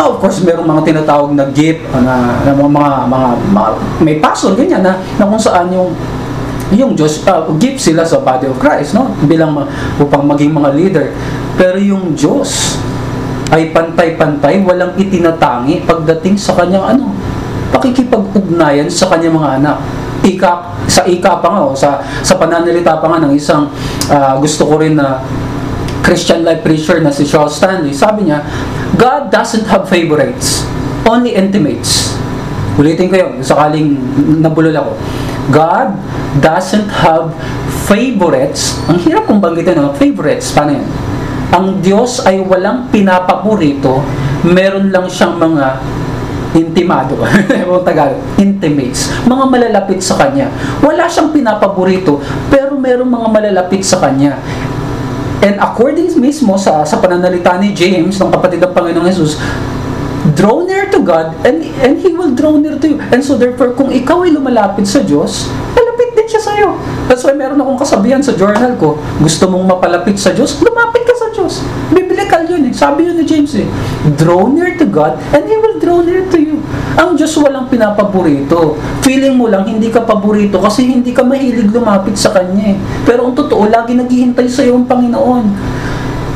Now, of course, merong mga tinatawag na gift, na, na mga, mga, mga, mga, may pastor, ganyan, na, na kung saan yung yung Diyos, uh, gift sila sa body of Christ, no? Bilang upang maging mga leader. Pero yung Diyos ay pantay-pantay, walang itinatangi pagdating sa kanyang ano, pakikipag-ugnayan sa kanyang mga anak. Ika, sa ika pa nga, o, sa, sa pananalita pa nga ng isang uh, gusto ko rin na Christian life preacher na si Charles Stanley, sabi niya, God doesn't have favorites, only intimates. Ulitin ko yun, sakaling nabulol ako. God doesn't have favorites. Ang hirap kong banggitin ng favorites. Paano yan? Ang Diyos ay walang pinapaborito. Meron lang siyang mga intimado. <laughs> Ewan Tagalog. Intimates. Mga malalapit sa Kanya. Wala siyang pinapaborito, pero merong mga malalapit sa Kanya. And according mismo sa, sa pananalita ni James, ng kapatid ng Panginoong Jesus, draw near to God and and He will draw near to you. And so therefore, kung ikaw ay lumalapit sa Diyos, malapit din siya sa'yo. That's why meron akong kasabihan sa journal ko. Gusto mong mapalapit sa Diyos, lumapit ka sa Diyos. Biblical yun eh. Sabi yun ni James eh. Draw near to God and He will draw near to you. Ang Diyos walang pinapaborito. Feeling mo lang hindi ka paborito kasi hindi ka mahilig lumapit sa Kanya eh. Pero ang totoo, lagi naghihintay sa iyo ang Panginoon.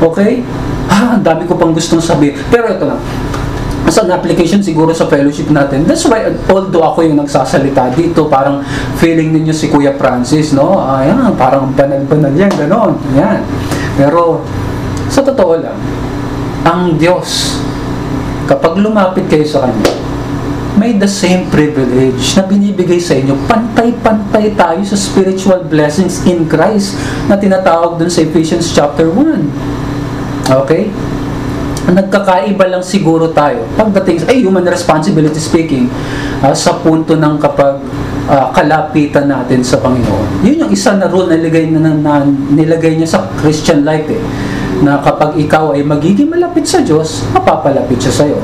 Okay? Ah, ang dami ko pang gustong sabihin. Pero ito lang as an application siguro sa fellowship natin. That's why, although ako yung nagsasalita dito, parang feeling ninyo si Kuya Francis, no? Ayan, parang banal-banal yan, ganon. Yan. Pero, sa totoo lang, ang Diyos, kapag lumapit kayo sa Kanya, may the same privilege na binibigay sa inyo. Pantay-pantay tayo sa spiritual blessings in Christ na tinatawag dun sa Ephesians chapter 1. Okay? Nagkakaiba lang siguro tayo pagdating ay human responsibility speaking uh, sa punto ng kapag uh, kalapitan natin sa Panginoon. Yun yung isa na rule na nilagay, na, na, nilagay niya sa Christian life eh, na kapag ikaw ay magiging malapit sa Diyos, mapapalapit siya sa iyo.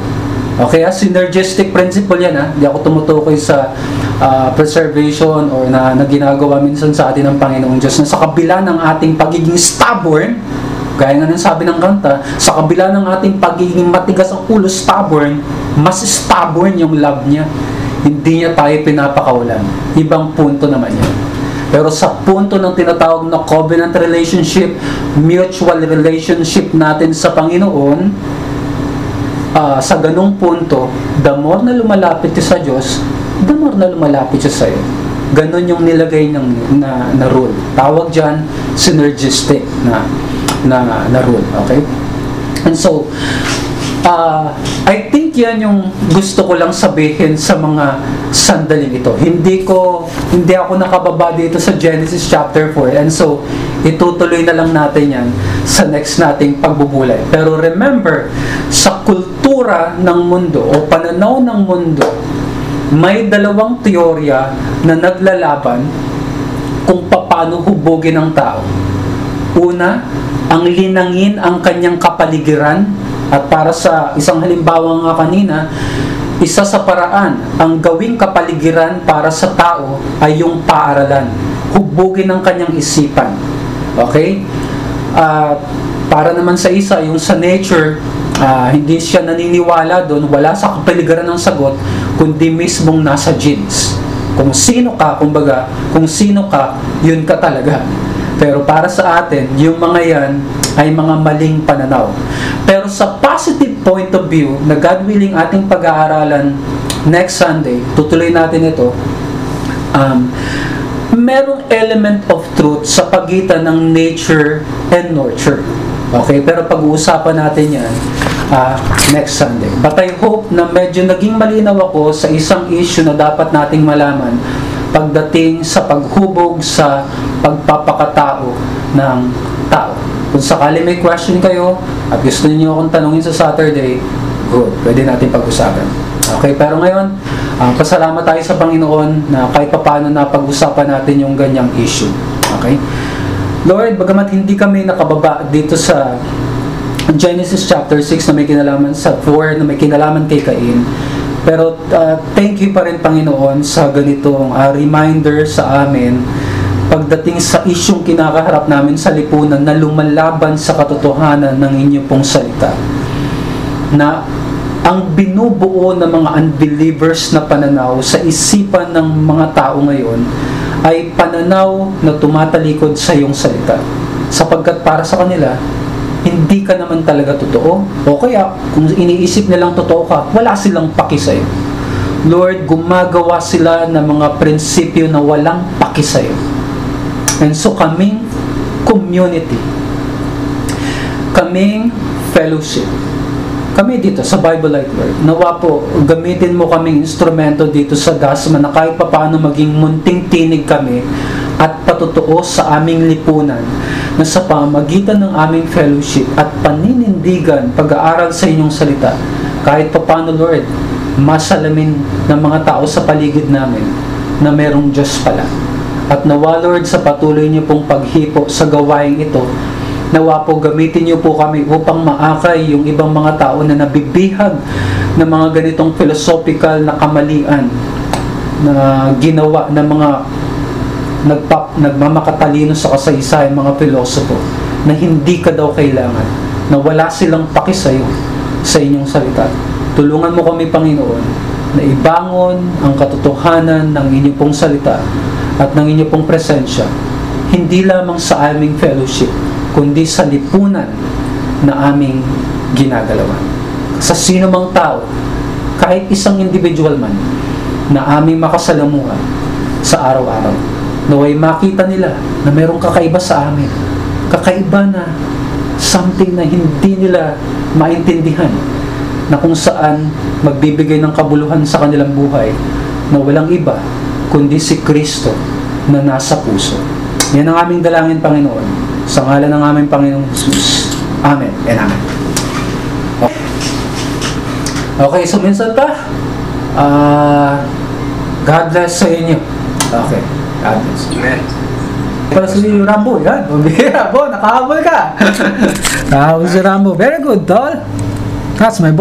Okay, synergistic principle yan ha. Hindi ako tumutukoy sa uh, preservation or na, na ginagawa minsan sa atin ng Panginoong Diyos na sa kabila ng ating pagiging stubborn, Gaya nga ng sabi ng kanta, sa kabila ng ating pagiging matigas ang ulo, stubborn, mas stubborn yung love niya. Hindi niya tayo pinapakawalan. Ibang punto naman yan. Pero sa punto ng tinatawag na covenant relationship, mutual relationship natin sa Panginoon, uh, sa ganong punto, the more na lumalapit ka sa Diyos, the more na lumalapit siya sa iyo. Ganon yung nilagay ng, na, na rule. Tawag dyan, synergistic na na, na rule. Okay? And so, uh, I think yan yung gusto ko lang sabihin sa mga sandaling ito. Hindi ko, hindi ako nakababa dito sa Genesis chapter 4. And so, itutuloy na lang natin yan sa next nating pagbubulay. Pero remember, sa kultura ng mundo o pananaw ng mundo, may dalawang teorya na naglalaban kung paano hubogin ang tao. Una, ang linangin ang kanyang kapaligiran at para sa isang halimbawa nga kanina, isa sa paraan ang gawing kapaligiran para sa tao ay yung paaralan. Hubugin ang kanyang isipan. Okay? Uh, para naman sa isa, yung sa nature, uh, hindi siya naniniwala doon, wala sa kapaligiran ng sagot, kundi mismong nasa genes. Kung sino ka, kumbaga, kung sino ka, yun ka talaga. Pero para sa atin, yung mga yan ay mga maling pananaw. Pero sa positive point of view, na God willing ating pag-aaralan next Sunday, tutuloy natin ito, um, merong element of truth sa pagitan ng nature and nurture. Okay, pero pag-uusapan natin yan uh, next Sunday. But I hope na medyo naging malinaw ako sa isang issue na dapat nating malaman pagdating sa paghubog sa pagpapakatao ng tao. Kung sakali may question kayo at gusto niyo akong tanungin sa Saturday, good, pwede natin pag-usapan. Okay, pero ngayon, uh, pasalamat tayo sa Panginoon na kahit paano na pag-usapan natin yung ganyang issue. Okay? Lord, bagamat hindi kami nakababa dito sa Genesis chapter 6 na may kinalaman sa 4 na may kinalaman kay Cain, pero uh, thank you pa rin Panginoon sa ganitong uh, reminder sa amin pagdating sa isyong kinakaharap namin sa lipunan na lumalaban sa katotohanan ng inyong pong salita. Na ang binubuo ng mga unbelievers na pananaw sa isipan ng mga tao ngayon ay pananaw na tumatalikod sa iyong salita. Sapagkat para sa kanila, hindi ka naman talaga totoo. O kaya, kung iniisip nilang totoo ka, wala silang paki. Lord, gumagawa sila ng mga prinsipyo na walang paki. And so kaming community, kaming fellowship, kami dito sa Bible Light Word, nawa po, gamitin mo kaming instrumento dito sa Dasma na kahit paano maging munting tinig kami at patutuo sa aming lipunan na sa pamagitan ng aming fellowship at paninindigan pag-aaral sa inyong salita, kahit paano Lord, masalamin ng mga tao sa paligid namin na merong Diyos pala. At nawa Lord sa patuloy niyo pong paghipo sa gawain ito, nawa po gamitin niyo po kami upang maakay yung ibang mga tao na nabibihag ng mga ganitong philosophical na kamalian na ginawa ng mga nagpap, nagmamakatalino sa kasaysayan mga pilosopo na hindi ka daw kailangan, na wala silang paki sa sa inyong salita. Tulungan mo kami, Panginoon, na ibangon ang katotohanan ng inyong pong salita at ng inyong pong presensya, hindi lamang sa aming fellowship, kundi sa lipunan na aming ginagalawan. Sa sino mang tao, kahit isang individual man, na aming makasalamuhan sa araw-araw. Naway makita nila na mayroong kakaiba sa amin. Kakaiba na something na hindi nila maintindihan na kung saan magbibigay ng kabuluhan sa kanilang buhay na walang iba kundi si Kristo na nasa puso. Yan ang aming dalangin, Panginoon. Sa ngalan ng aming Panginoong Jesus. Amen and Amen. Okay, so minsan pa, ah, God bless sa inyo. Okay, God bless. Amen. Para si Rambo, yan. Bumira, bo, nakahabol ka. <laughs> Nakahabol si Rambo. Very good, tol. That's my boy.